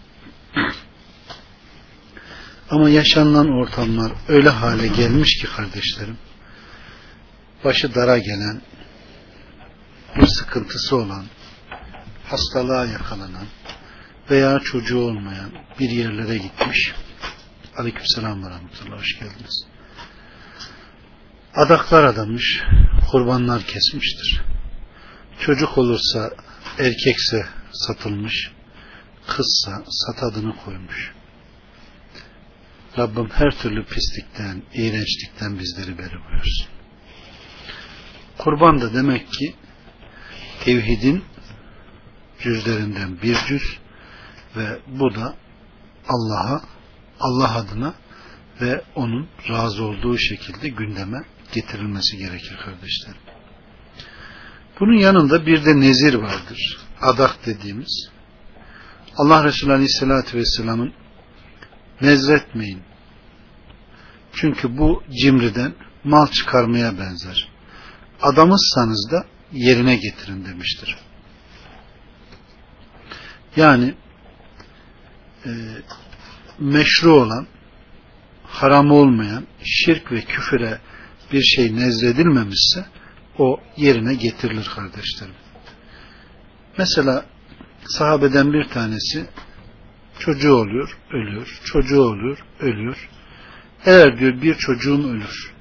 Ama yaşanılan ortamlar öyle hale gelmiş ki kardeşlerim, başı dara gelen, bir sıkıntısı olan, hastalığa yakalanan veya çocuğu olmayan bir yerlere gitmiş. Aleykümselam ve rahmetullah. Hoş geldiniz. Adaklar adamış, kurbanlar kesmiştir. Çocuk olursa, erkekse satılmış, kızsa sat adını koymuş. Rabbim her türlü pislikten, iğrençlikten bizleri beri buyursun. Kurban da demek ki tevhidin cüzlerinden bir cüz ve bu da Allah'a, Allah adına ve onun razı olduğu şekilde gündeme getirilmesi gerekir kardeşlerim. Bunun yanında bir de nezir vardır. Adak dediğimiz. Allah Resulü Aleyhisselatü Vesselam'ın nezretmeyin. Çünkü bu cimriden mal çıkarmaya benzer. Adamızsanız da yerine getirin demiştir. Yani e, meşru olan, haram olmayan, şirk ve küfüre bir şey nezredilmemişse o yerine getirilir kardeşlerim. Mesela sahabeden bir tanesi çocuğu oluyor, ölüyor. Çocuğu oluyor, ölüyor. Eğer diyor bir çocuğum ölür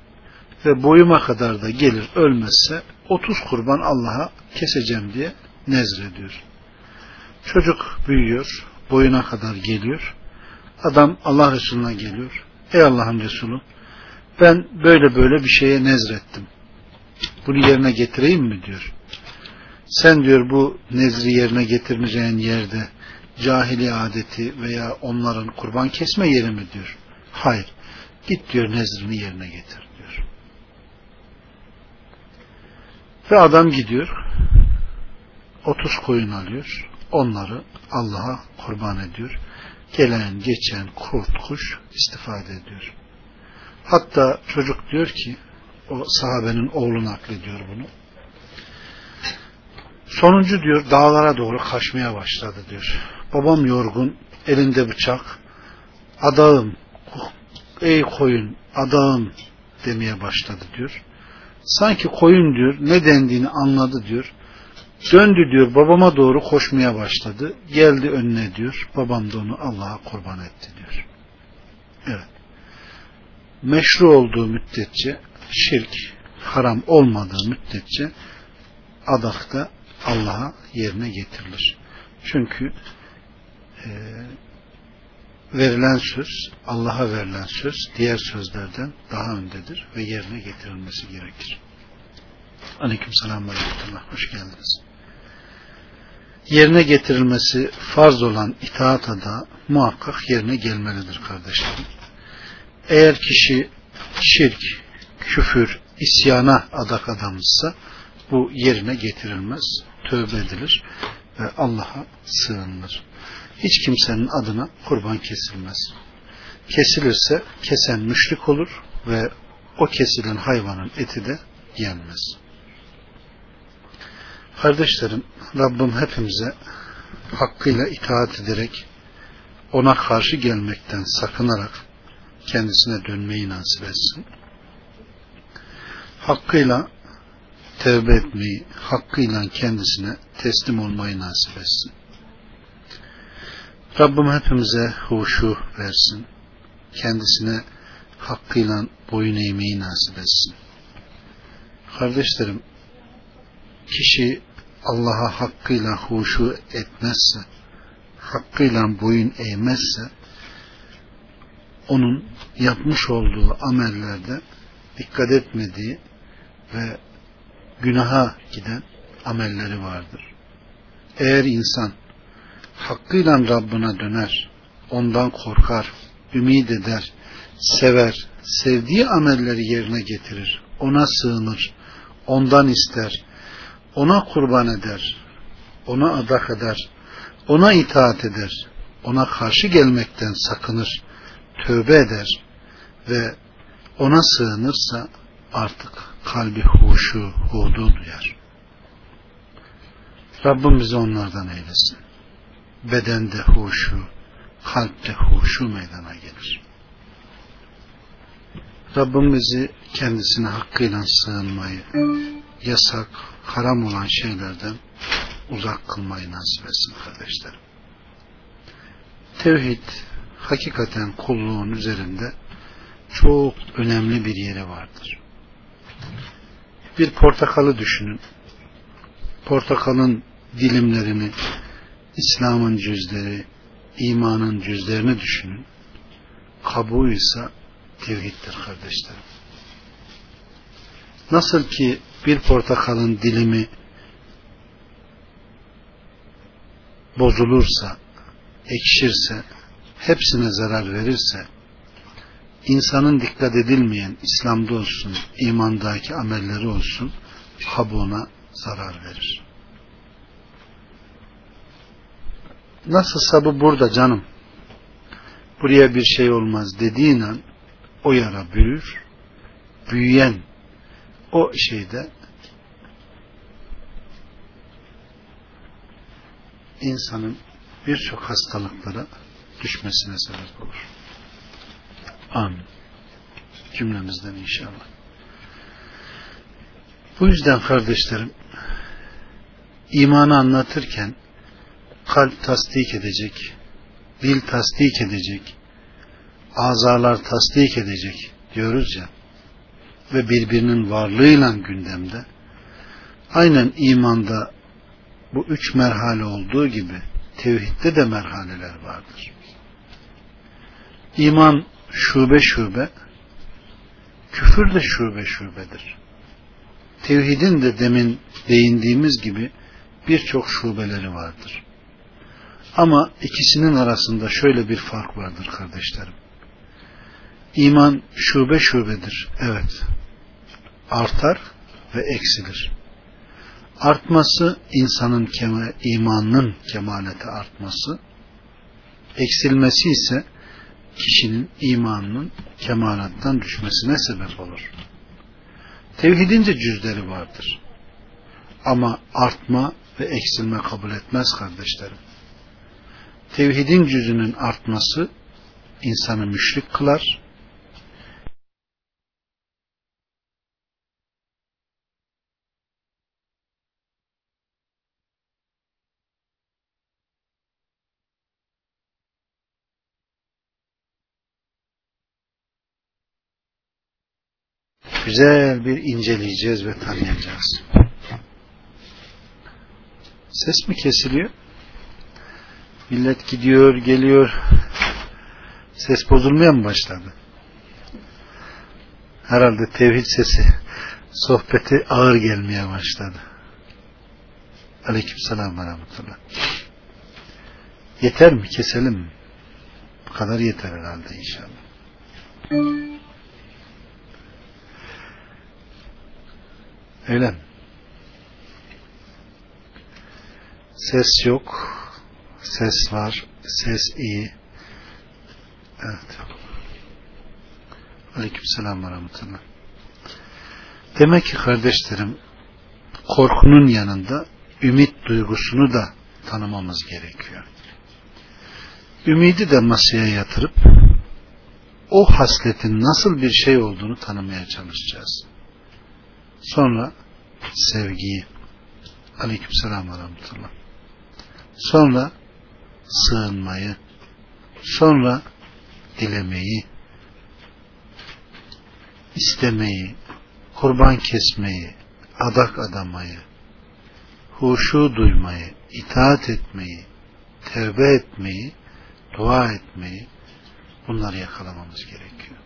ve boyuma kadar da gelir ölmezse 30 kurban Allah'a keseceğim diye nezrediyor. Çocuk büyüyor, boyuna kadar geliyor. Adam Allah Resulüne geliyor. Ey Allah'ın Resulü ben böyle böyle bir şeye nezrettim. Bunu yerine getireyim mi diyor. Sen diyor bu nezri yerine getirmeyeceğin yerde cahili adeti veya onların kurban kesme yeri mi diyor. Hayır. Git diyor nezrini yerine getir diyor. Ve adam gidiyor 30 koyun alıyor. Onları Allah'a kurban ediyor. Gelen geçen kurt kuş istifade ediyor. Hatta çocuk diyor ki o sahabenin oğlu naklediyor bunu. Sonuncu diyor dağlara doğru kaçmaya başladı diyor. Babam yorgun, elinde bıçak. Adağım, ey koyun, adağım demeye başladı diyor. Sanki koyun diyor ne dendiğini anladı diyor. Döndü diyor babama doğru koşmaya başladı. Geldi önüne diyor. Babam da onu Allah'a kurban etti diyor. Evet. Meşru olduğu müddetçe şirk haram olmadığı müddetçe adakta Allah'a yerine getirilir. Çünkü e, verilen söz, Allah'a verilen söz diğer sözlerden daha öndedir ve yerine getirilmesi gerekir. Aleyküm selam ve. Hoş geldiniz. Yerine getirilmesi farz olan itaata da muhakkak yerine gelmelidir kardeşlerim. Eğer kişi şirk, küfür, isyana adak adamızsa bu yerine getirilmez, tövbe edilir ve Allah'a sığınılır. Hiç kimsenin adına kurban kesilmez. Kesilirse kesen müşrik olur ve o kesilen hayvanın eti de yenmez. Kardeşlerim, Rabbim hepimize hakkıyla itaat ederek ona karşı gelmekten sakınarak kendisine dönmeyi nasip etsin. Hakkıyla tevbe etmeyi, hakkıyla kendisine teslim olmayı nasip etsin. Rabbim hepimize huşu versin. Kendisine hakkıyla boyun eğmeyi nasip etsin. Kardeşlerim, kişi Allah'a hakkıyla huşu etmezse, hakkıyla boyun eğmezse, onun yapmış olduğu amellerde dikkat etmediği ve günaha giden amelleri vardır. Eğer insan hakkıyla Rabbine döner, ondan korkar, ümid eder, sever, sevdiği amelleri yerine getirir, ona sığınır, ondan ister, ona kurban eder, ona adak eder, ona itaat eder, ona karşı gelmekten sakınır, tövbe eder ve ona sığınırsa artık kalbi huşu, hudu duyar. Rabbim bizi onlardan eylesin. Bedende huşu, kalpte huşu meydana gelir. Rabbim bizi kendisine hakkıyla sığınmayı, yasak, haram olan şeylerden uzak kılmayı nasip etsin kardeşlerim. Tevhid hakikaten kulluğun üzerinde çok önemli bir yeri vardır. Bir portakalı düşünün. Portakalın dilimlerini, İslam'ın cüzleri, imanın cüzlerini düşünün. Kabuğu ise tevhiddir kardeşlerim. Nasıl ki bir portakalın dilimi bozulursa, ekşirse, hepsine zarar verirse, insanın dikkat edilmeyen İslam'da olsun, imandaki amelleri olsun, kabuğuna zarar verir. Nasılsa bu burada canım, buraya bir şey olmaz dediğin an o yara büyür, büyüyen o şeyde insanın birçok hastalıklara düşmesine sebep olur. Amin. Cümlemizden inşallah. Bu yüzden kardeşlerim imanı anlatırken kalp tasdik edecek, dil tasdik edecek, azalar tasdik edecek diyoruz ya ve birbirinin varlığıyla gündemde aynen imanda bu üç merhale olduğu gibi tevhidde de merhaleler vardır. İman şube şube, küfür de şube şubedir. Tevhidin de demin değindiğimiz gibi birçok şubeleri vardır. Ama ikisinin arasında şöyle bir fark vardır kardeşlerim. İman şube şubedir. Evet. Artar ve eksilir. Artması insanın kema, imanının kemalete artması. Eksilmesi ise kişinin imanının kemalattan düşmesine sebep olur. Tevhidince cüzleri vardır. Ama artma ve eksilme kabul etmez kardeşlerim. Tevhidin cüzünün artması insanı müşrik kılar, güzel bir inceleyeceğiz ve tanıyacağız. Ses mi kesiliyor? Millet gidiyor, geliyor. Ses bozulmaya mı başladı? Herhalde tevhid sesi sohbeti ağır gelmeye başladı. Aleyküm selam ve rahmetullah. Yeter mi? Keselim mi? Bu kadar yeter herhalde inşallah. Öyle mi? Ses yok. Ses var. Ses iyi. Evet. Aleyküm selam ve rahmetullah. Demek ki kardeşlerim korkunun yanında ümit duygusunu da tanımamız gerekiyor. Ümidi de masaya yatırıp o hasletin nasıl bir şey olduğunu tanımaya çalışacağız. Sonra sevgiyi aleykümselam ve rahmetullah. Sonra sığınmayı sonra dilemeyi istemeyi kurban kesmeyi adak adamayı huşu duymayı itaat etmeyi tevbe etmeyi dua etmeyi bunları yakalamamız gerekiyor.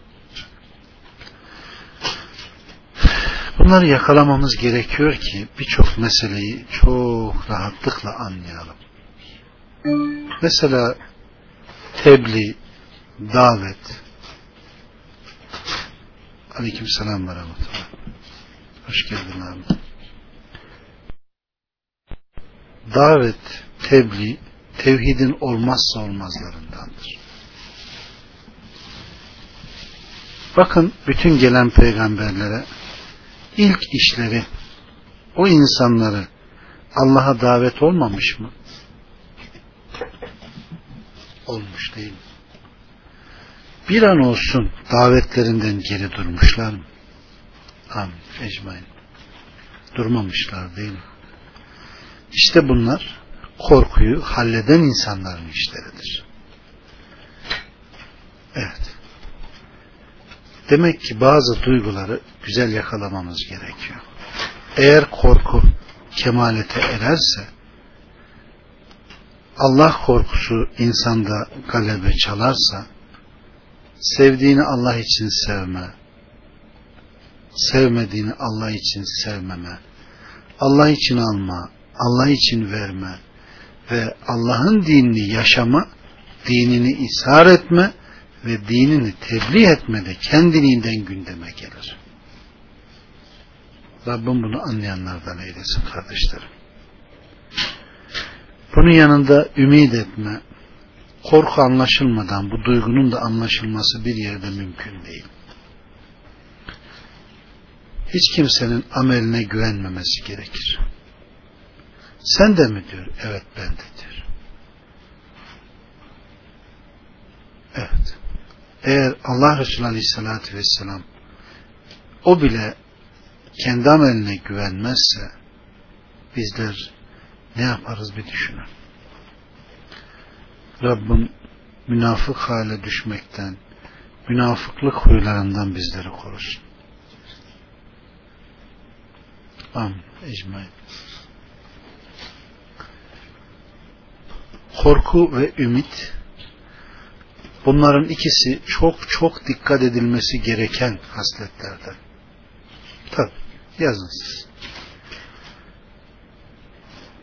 Bunları yakalamamız gerekiyor ki birçok meseleyi çok rahatlıkla anlayalım. Mesela tebliğ, davet, aleyküm selam ve rahmetullah. Hoş geldin abi. Davet, tebliğ, tevhidin olmazsa olmazlarındandır. Bakın bütün gelen peygamberlere ilk işleri o insanları Allah'a davet olmamış mı? Olmuş değil mi? Bir an olsun davetlerinden geri durmuşlar mı? Amin. Ecmain. Durmamışlar değil mi? İşte bunlar korkuyu halleden insanların işleridir. Evet. Demek ki bazı duyguları güzel yakalamamız gerekiyor. Eğer korku kemalete ererse Allah korkusu insanda galebe çalarsa sevdiğini Allah için sevme sevmediğini Allah için sevmeme Allah için alma Allah için verme ve Allah'ın dinini yaşama dinini ishar etme ve dinini tebliğ etmede kendiliğinden gündeme gelir. Rabbim bunu anlayanlardan eylesin kardeşlerim. Bunun yanında ümit etme, korku anlaşılmadan bu duygunun da anlaşılması bir yerde mümkün değil. Hiç kimsenin ameline güvenmemesi gerekir. Sen de mi diyor? Evet ben de diyor. Evet. Eğer Allah Resulü Aleyhisselatü Vesselam o bile kendi ameline güvenmezse bizler ne yaparız bir düşünün. Rabbim münafık hale düşmekten, münafıklık huylarından bizleri korusun. Amin. Ecmain. Korku ve ümit bunların ikisi çok çok dikkat edilmesi gereken hasletlerden. Tabi yazın siz.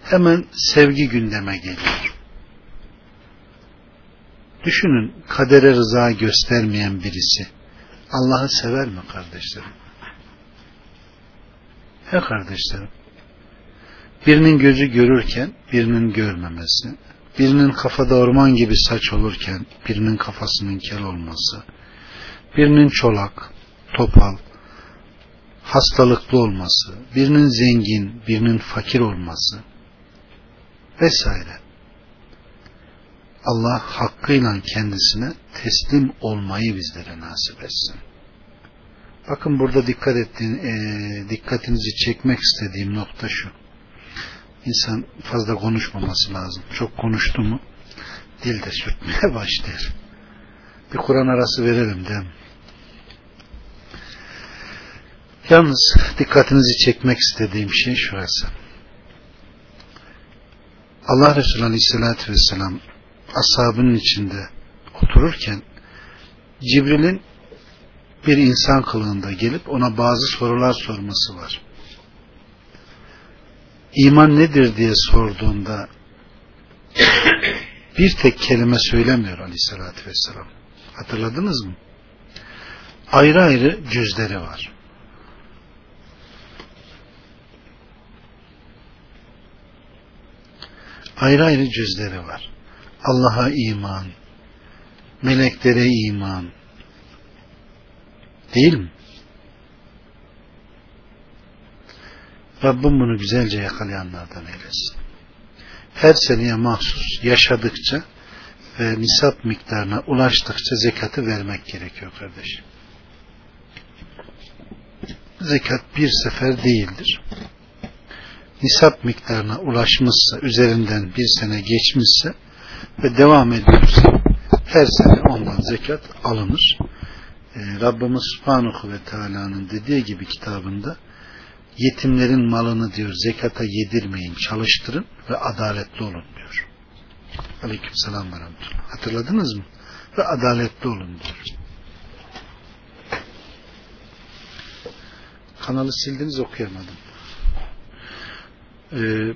Hemen sevgi gündeme geliyor. Düşünün kadere rıza göstermeyen birisi Allah'ı sever mi kardeşlerim? He kardeşlerim. Birinin gözü görürken birinin görmemesi, birinin kafada orman gibi saç olurken birinin kafasının kel olması, birinin çolak, topal, hastalıklı olması, birinin zengin, birinin fakir olması vesaire. Allah hakkıyla kendisine teslim olmayı bizlere nasip etsin. Bakın burada dikkat ettiğin, e, dikkatinizi çekmek istediğim nokta şu. İnsan fazla konuşmaması lazım. Çok konuştu mu dilde sürtmeye başlar. Bir Kur'an arası verelim değil mi? Yalnız dikkatinizi çekmek istediğim şey şurası. Allah Resulü Aleyhisselatü Vesselam ashabının içinde otururken Cibril'in bir insan kılığında gelip ona bazı sorular sorması var. İman nedir diye sorduğunda bir tek kelime söylemiyor aleyhissalatü vesselam. Hatırladınız mı? ayrı ayrı cüzleri var. Ayrı ayrı cüzleri var. Allah'a iman, meleklere iman, değil mi? Rabbim bunu güzelce yakalayanlardan eylesin. Her seneye mahsus yaşadıkça ve nisap miktarına ulaştıkça zekatı vermek gerekiyor kardeşim. Zekat bir sefer değildir. Nisap miktarına ulaşmışsa, üzerinden bir sene geçmişse ve devam ediyorsa her sene ondan zekat alınır. Ee, Rabbimiz Subhanahu ve Teala'nın dediği gibi kitabında yetimlerin malını diyor zekata yedirmeyin, çalıştırın ve adaletli olun diyor. Aleyküm selam ve. Hatırladınız mı? Ve adaletli olun diyor. Kanalı sildiniz okuyamadım. Ee,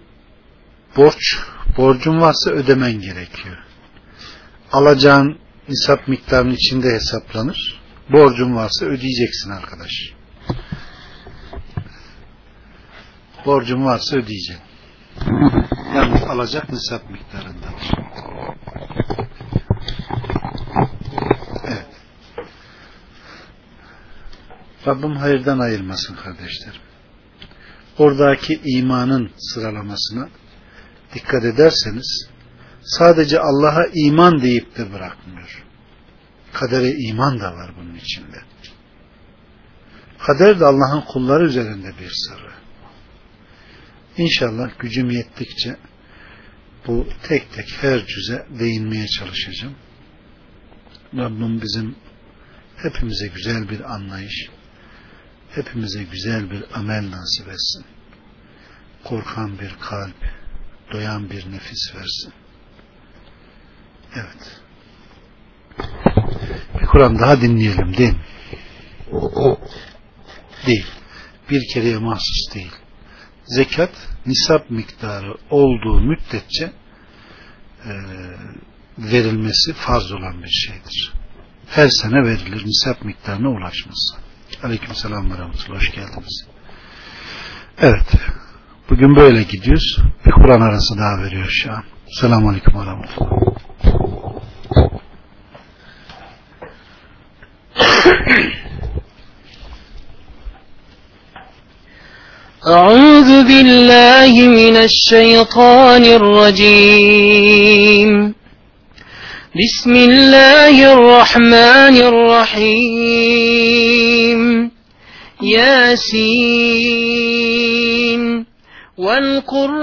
borç, borcun varsa ödemen gerekiyor. Alacağın nisap miktarının içinde hesaplanır. Borcun varsa ödeyeceksin arkadaş. Borcun varsa ödeyeceksin. Yalnız alacak nisap miktarındadır. Evet. Rabbim hayırdan ayırmasın kardeşlerim. Oradaki imanın sıralamasına dikkat ederseniz sadece Allah'a iman deyip de bırakmıyor. Kadere iman da var bunun içinde. Kader de Allah'ın kulları üzerinde bir sırrı. İnşallah gücüm yettikçe bu tek tek her cüze değinmeye çalışacağım. Rabbim bizim hepimize güzel bir anlayış, hepimize güzel bir amel nasip etsin. Korkan bir kalp, doyan bir nefis versin. Evet. Bir Kur'an daha dinleyelim değil mi? Değil. Bir kereye mahsus değil zekat nisap miktarı olduğu müddetçe e, verilmesi farz olan bir şeydir. Her sene verilir nisap miktarına ulaşması. Aleyküm selam ve rahmetullah. Hoş geldiniz. Evet. Bugün böyle gidiyoruz. Bir Kur'an arası daha veriyor şu an. Selamun Aleyküm ve rahmetullah. أعوذ بالله من الشيطان الرجيم بسم الله الرحمن الرحيم. ياسين. والقرآن